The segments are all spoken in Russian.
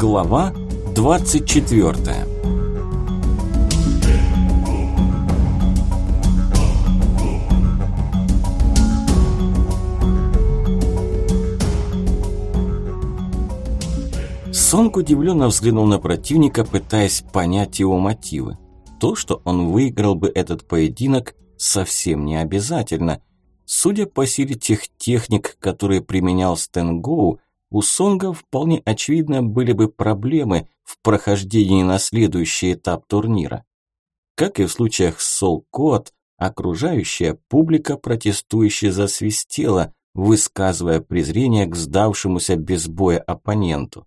Глава 24 Сонг удивленно взглянул на противника, пытаясь понять его мотивы. То, что он выиграл бы этот поединок, совсем не обязательно. Судя по силе тех техник, которые применял Стенгоу, у Сонга вполне очевидно были бы проблемы в прохождении на следующий этап турнира. Как и в случаях с Сол Кот, окружающая публика протестующе засвистела, высказывая презрение к сдавшемуся без боя оппоненту.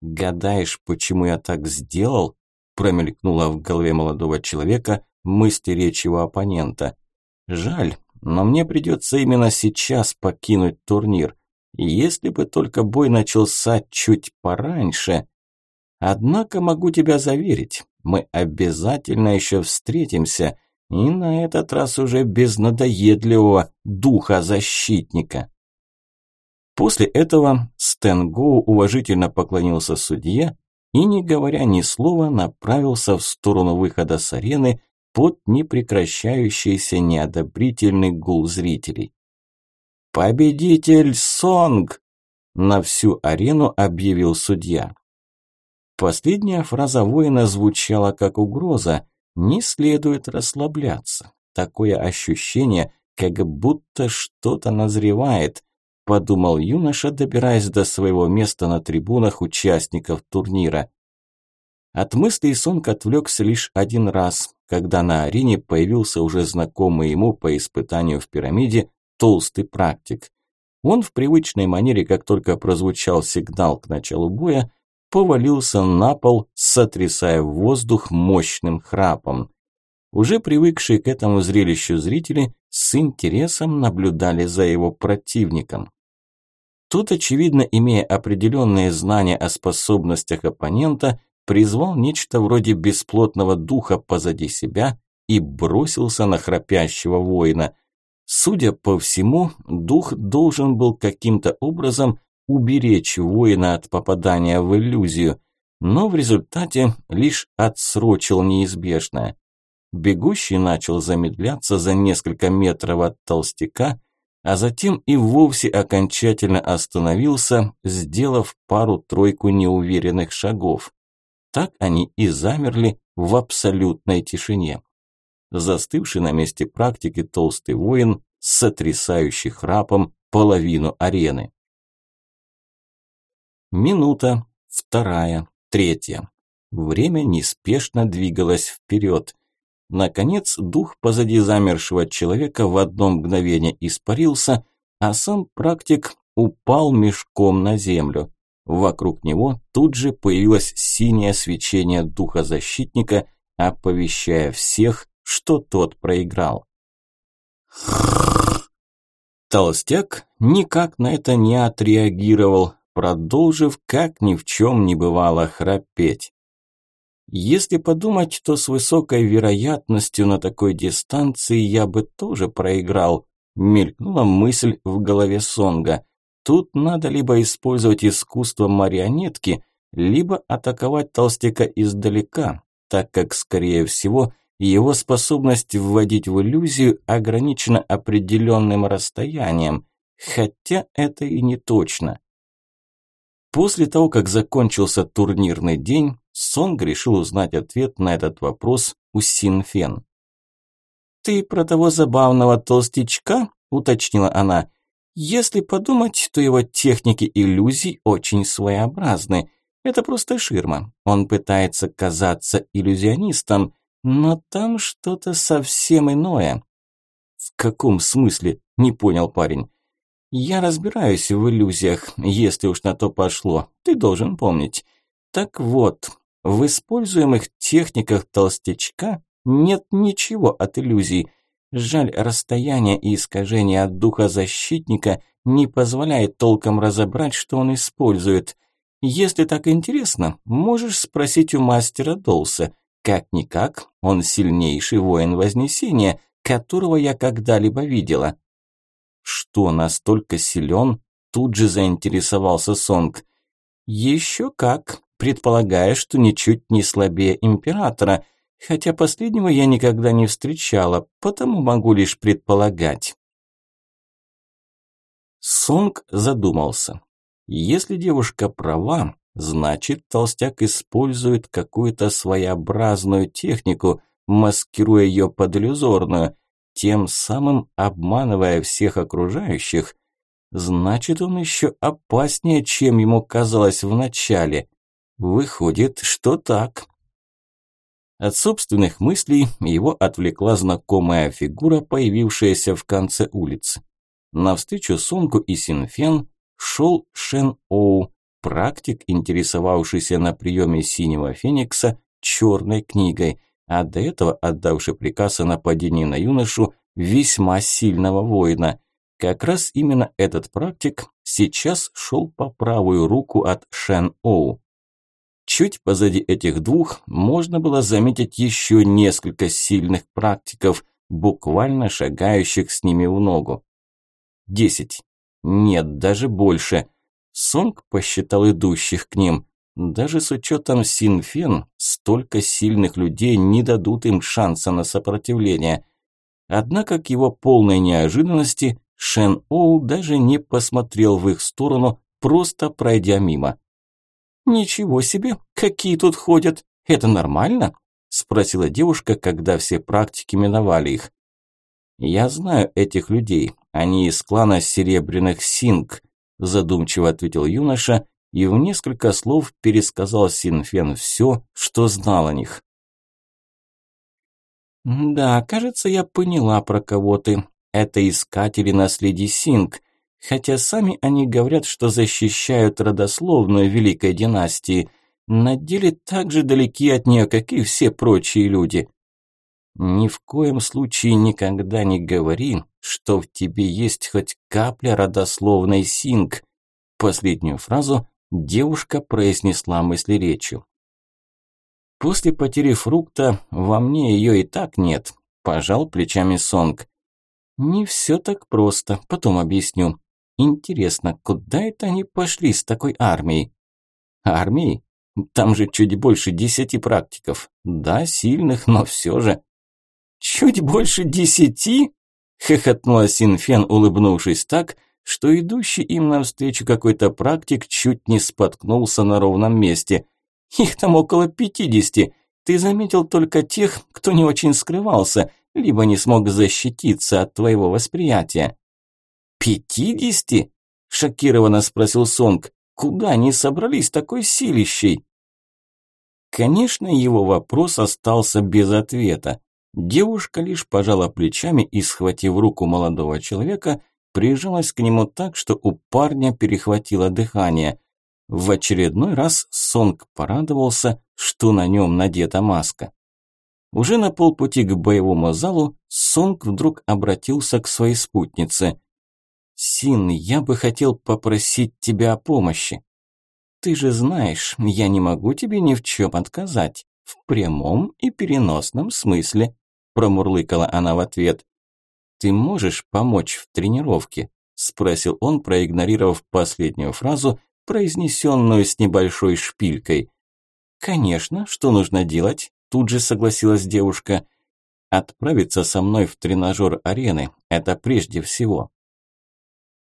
«Гадаешь, почему я так сделал?» промелькнула в голове молодого человека мысли речи его оппонента. «Жаль, но мне придется именно сейчас покинуть турнир. Если бы только бой начался чуть пораньше. Однако могу тебя заверить, мы обязательно еще встретимся, и на этот раз уже без надоедливого духа защитника. После этого Стэн Гоу уважительно поклонился судье и, не говоря ни слова, направился в сторону выхода с арены под непрекращающийся неодобрительный гул зрителей. «Победитель Сонг!» – на всю арену объявил судья. Последняя фраза воина звучала как угроза. Не следует расслабляться. Такое ощущение, как будто что-то назревает, подумал юноша, добираясь до своего места на трибунах участников турнира. От мыслей Сонг отвлекся лишь один раз, когда на арене появился уже знакомый ему по испытанию в пирамиде толстый практик. Он в привычной манере, как только прозвучал сигнал к началу боя, повалился на пол, сотрясая воздух мощным храпом. Уже привыкшие к этому зрелищу зрители с интересом наблюдали за его противником. Тот, очевидно, имея определенные знания о способностях оппонента, призвал нечто вроде бесплотного духа позади себя и бросился на храпящего воина. Судя по всему, дух должен был каким-то образом уберечь воина от попадания в иллюзию, но в результате лишь отсрочил неизбежное. Бегущий начал замедляться за несколько метров от толстяка, а затем и вовсе окончательно остановился, сделав пару-тройку неуверенных шагов. Так они и замерли в абсолютной тишине застывший на месте практики толстый воин, сотрясающий храпом половину арены. Минута, вторая, третья. Время неспешно двигалось вперед. Наконец, дух позади замершего человека в одно мгновение испарился, а сам практик упал мешком на землю. Вокруг него тут же появилось синее свечение духа защитника, оповещая всех что тот проиграл. Толстяк никак на это не отреагировал, продолжив, как ни в чем не бывало, храпеть. Если подумать, то с высокой вероятностью на такой дистанции я бы тоже проиграл, мелькнула мысль в голове Сонга. Тут надо либо использовать искусство марионетки, либо атаковать толстяка издалека, так как, скорее всего, его способность вводить в иллюзию ограничена определенным расстоянием, хотя это и не точно. После того, как закончился турнирный день, Сонг решил узнать ответ на этот вопрос у Синфен. «Ты про того забавного толстячка?» – уточнила она. «Если подумать, то его техники иллюзий очень своеобразны. Это просто ширма. Он пытается казаться иллюзионистом, но там что-то совсем иное. В каком смысле? Не понял парень. Я разбираюсь в иллюзиях, если уж на то пошло. Ты должен помнить. Так вот, в используемых техниках толстячка нет ничего от иллюзий. Жаль, расстояние и искажение от духа защитника не позволяет толком разобрать, что он использует. Если так интересно, можешь спросить у мастера Долса. Как-никак, он сильнейший воин Вознесения, которого я когда-либо видела. Что настолько силен, тут же заинтересовался Сонг. Еще как, предполагая, что ничуть не слабее императора, хотя последнего я никогда не встречала, потому могу лишь предполагать. Сонг задумался. Если девушка права, значит толстяк использует какую-то своеобразную технику, маскируя ее под иллюзорную, тем самым обманывая всех окружающих. Значит, он еще опаснее, чем ему казалось вначале. Выходит, что так. От собственных мыслей его отвлекла знакомая фигура, появившаяся в конце улицы. Навстречу Сунку и Синфен шел Шен Оу, практик, интересовавшийся на приеме синего феникса черной книгой, а до этого отдавший приказ о нападении на юношу весьма сильного воина. Как раз именно этот практик сейчас шел по правую руку от Шен Оу. Чуть позади этих двух можно было заметить еще несколько сильных практиков, буквально шагающих с ними в ногу. Десять. Нет, даже больше. Сонг посчитал идущих к ним. Даже с учетом Синфен, столько сильных людей не дадут им шанса на сопротивление. Однако к его полной неожиданности Шен Оу даже не посмотрел в их сторону, просто пройдя мимо. «Ничего себе, какие тут ходят! Это нормально?» – спросила девушка, когда все практики миновали их. «Я знаю этих людей. Они из клана Серебряных Синг», – задумчиво ответил юноша и в несколько слов пересказал Синфен все, что знал о них. «Да, кажется, я поняла, про кого ты. Это искатели наследий Синг. Хотя сами они говорят, что защищают родословную великой династии. На деле так же далеки от нее, как и все прочие люди. Ни в коем случае никогда не говори, что в тебе есть хоть капля родословной синг. Последнюю фразу девушка произнесла мыслеречью. После потери фрукта во мне ее и так нет, пожал плечами Сонг. Не все так просто, потом объясню. Интересно, куда это они пошли с такой армией? Армией? Там же чуть больше десяти практиков. Да, сильных, но все же. «Чуть больше десяти?» – хохотнула Синфен, улыбнувшись так, что идущий им навстречу какой-то практик чуть не споткнулся на ровном месте. «Их там около пятидесяти. Ты заметил только тех, кто не очень скрывался, либо не смог защититься от твоего восприятия». «Пятидесяти?» – шокированно спросил Сонг. «Куда они собрались такой силищей?» Конечно, его вопрос остался без ответа. Девушка лишь пожала плечами и, схватив руку молодого человека, прижалась к нему так, что у парня перехватило дыхание. В очередной раз Сонг порадовался, что на нем надета маска. Уже на полпути к боевому залу Сонг вдруг обратился к своей спутнице. «Син, я бы хотел попросить тебя о помощи. Ты же знаешь, я не могу тебе ни в чем отказать, в прямом и переносном смысле» промурлыкала она в ответ. «Ты можешь помочь в тренировке?» – спросил он, проигнорировав последнюю фразу, произнесенную с небольшой шпилькой. «Конечно, что нужно делать?» – тут же согласилась девушка. «Отправиться со мной в тренажер арены – это прежде всего».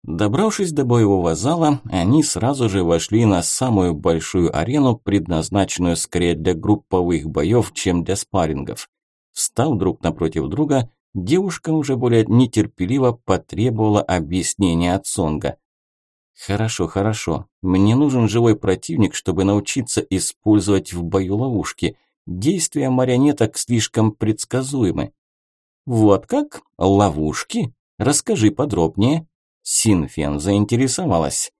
Добравшись до боевого зала, они сразу же вошли на самую большую арену, предназначенную скорее для групповых боев, чем для спаррингов. Встав друг напротив друга, девушка уже более нетерпеливо потребовала объяснения от Сонга. «Хорошо, хорошо. Мне нужен живой противник, чтобы научиться использовать в бою ловушки. Действия марионеток слишком предсказуемы». «Вот как? Ловушки? Расскажи подробнее». Синфен заинтересовалась.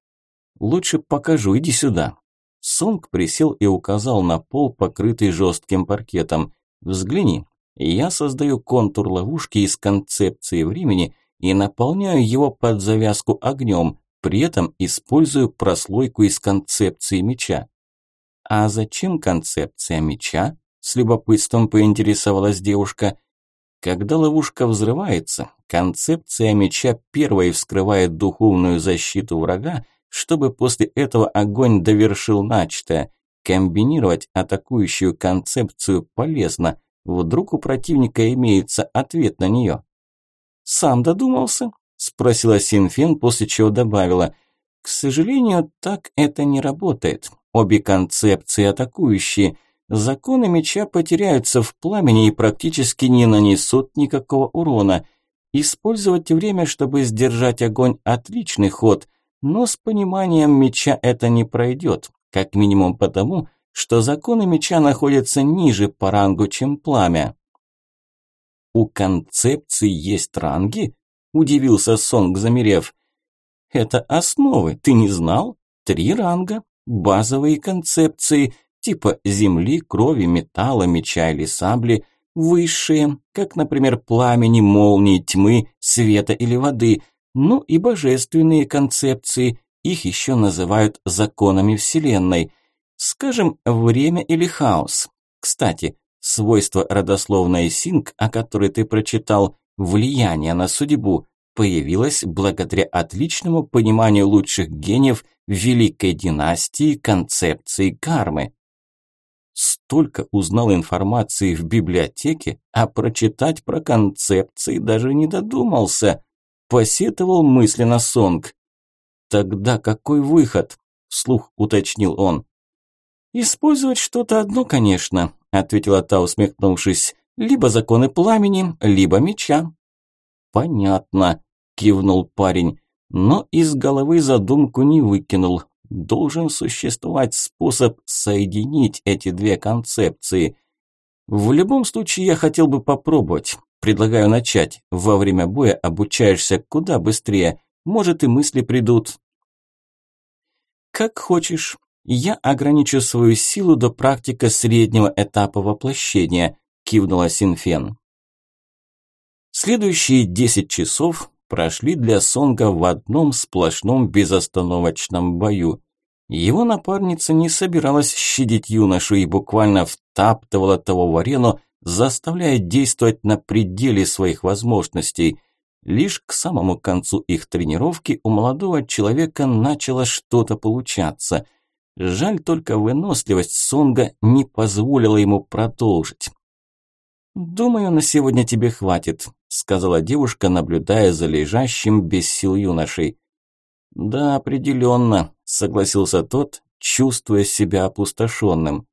«Лучше покажу, иди сюда». Сонг присел и указал на пол, покрытый жестким паркетом. «Взгляни, я создаю контур ловушки из концепции времени и наполняю его под завязку огнем, при этом использую прослойку из концепции меча. А зачем концепция меча? С любопытством поинтересовалась девушка. Когда ловушка взрывается, концепция меча первой вскрывает духовную защиту врага, чтобы после этого огонь довершил начатое. Комбинировать атакующую концепцию полезно, вдруг у противника имеется ответ на нее. «Сам додумался?» – спросила Синфин, после чего добавила. «К сожалению, так это не работает. Обе концепции атакующие. Законы меча потеряются в пламени и практически не нанесут никакого урона. Использовать время, чтобы сдержать огонь – отличный ход, но с пониманием меча это не пройдет, как минимум потому, что законы меча находятся ниже по рангу, чем пламя. «У концепции есть ранги?» – удивился Сонг, замерев. «Это основы, ты не знал? Три ранга, базовые концепции, типа земли, крови, металла, меча или сабли, высшие, как, например, пламени, молнии, тьмы, света или воды, ну и божественные концепции, их еще называют законами Вселенной. Скажем, время или хаос. Кстати, свойство родословной синг, о которой ты прочитал, влияние на судьбу, появилось благодаря отличному пониманию лучших гениев великой династии концепции кармы. Столько узнал информации в библиотеке, а прочитать про концепции даже не додумался. Посетовал мысленно Сонг. «Тогда какой выход?» – вслух уточнил он. «Использовать что-то одно, конечно», – ответила та, усмехнувшись. «Либо законы пламени, либо меча». «Понятно», – кивнул парень, но из головы задумку не выкинул, должен существовать способ соединить эти две концепции. В любом случае я хотел бы попробовать. Предлагаю начать. Во время боя обучаешься куда быстрее. Может и мысли придут. Как хочешь. Я ограничу свою силу до практика среднего этапа воплощения, кивнула Синфен. Следующие 10 часов прошли для Сонга в одном сплошном безостановочном бою. Его напарница не собиралась щадить юношу и буквально втаптывала того в арену, заставляя действовать на пределе своих возможностей. Лишь к самому концу их тренировки у молодого человека начало что-то получаться. Жаль только выносливость Сонга не позволила ему продолжить. «Думаю, на сегодня тебе хватит», – сказала девушка, наблюдая за лежащим без сил юношей. «Да, определенно», – согласился тот, чувствуя себя опустошенным.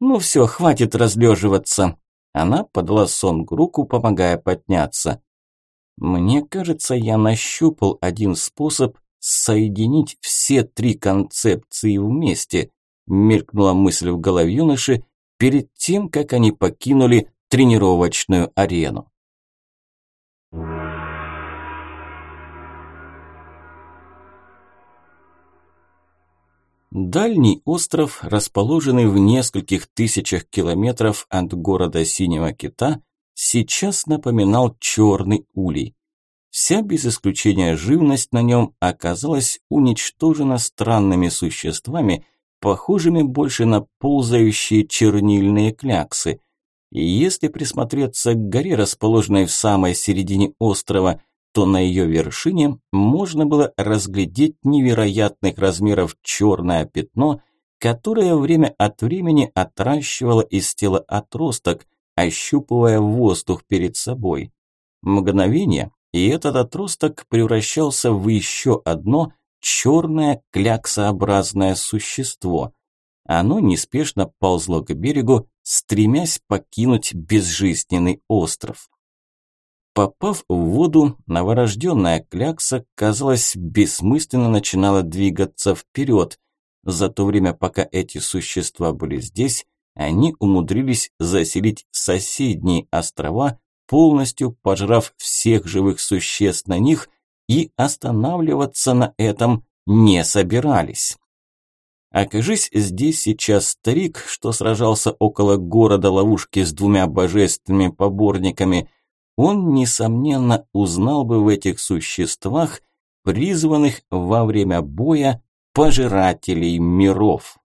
«Ну все, хватит разлеживаться». Она подала Сонгу руку, помогая подняться. «Мне кажется, я нащупал один способ соединить все три концепции вместе», – мелькнула мысль в голове юноши перед тем, как они покинули тренировочную арену. Дальний остров, расположенный в нескольких тысячах километров от города Синего Кита, сейчас напоминал черный улей. Вся без исключения живность на нем оказалась уничтожена странными существами, похожими больше на ползающие чернильные кляксы – и если присмотреться к горе, расположенной в самой середине острова, то на ее вершине можно было разглядеть невероятных размеров черное пятно, которое время от времени отращивало из тела отросток, ощупывая воздух перед собой. Мгновение, и этот отросток превращался в еще одно черное кляксообразное существо. Оно неспешно ползло к берегу, стремясь покинуть безжизненный остров. Попав в воду, новорожденная клякса, казалось, бессмысленно начинала двигаться вперед. За то время, пока эти существа были здесь, они умудрились заселить соседние острова, полностью пожрав всех живых существ на них, и останавливаться на этом не собирались. Окажись здесь сейчас старик, что сражался около города-ловушки с двумя божественными поборниками, он, несомненно, узнал бы в этих существах, призванных во время боя пожирателей миров.